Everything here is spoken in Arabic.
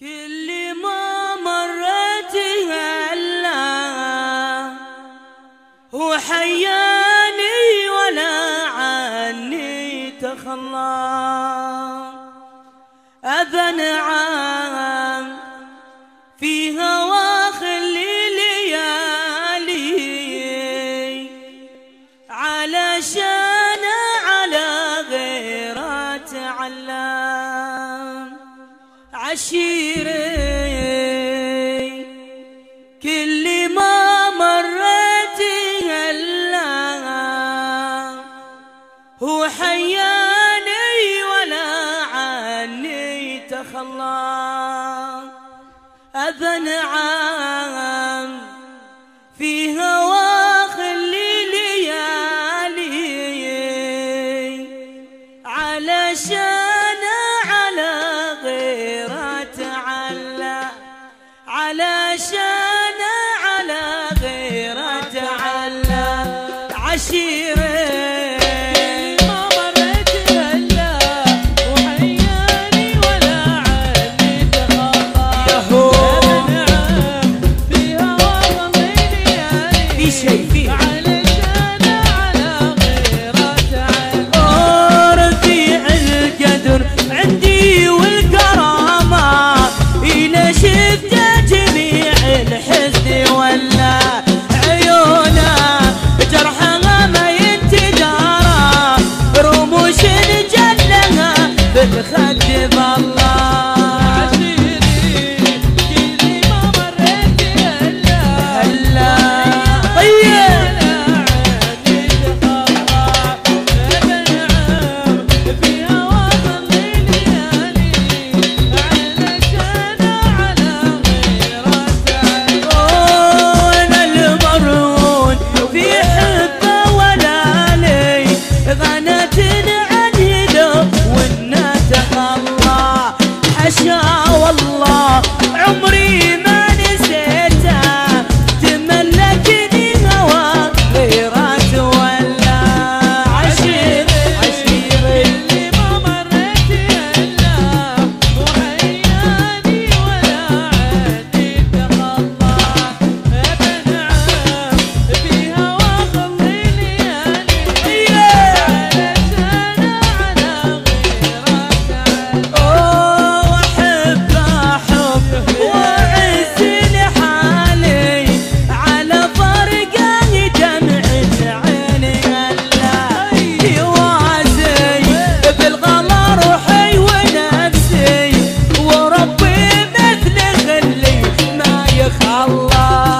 كل ما مرت هلا وحياني ولا عني تخلى. أبا نعم في هوى الليالي علشان على غير تعلم عشيري كل ما مرت هلا. هو حياني ولا عني تخلى. أبا عام love.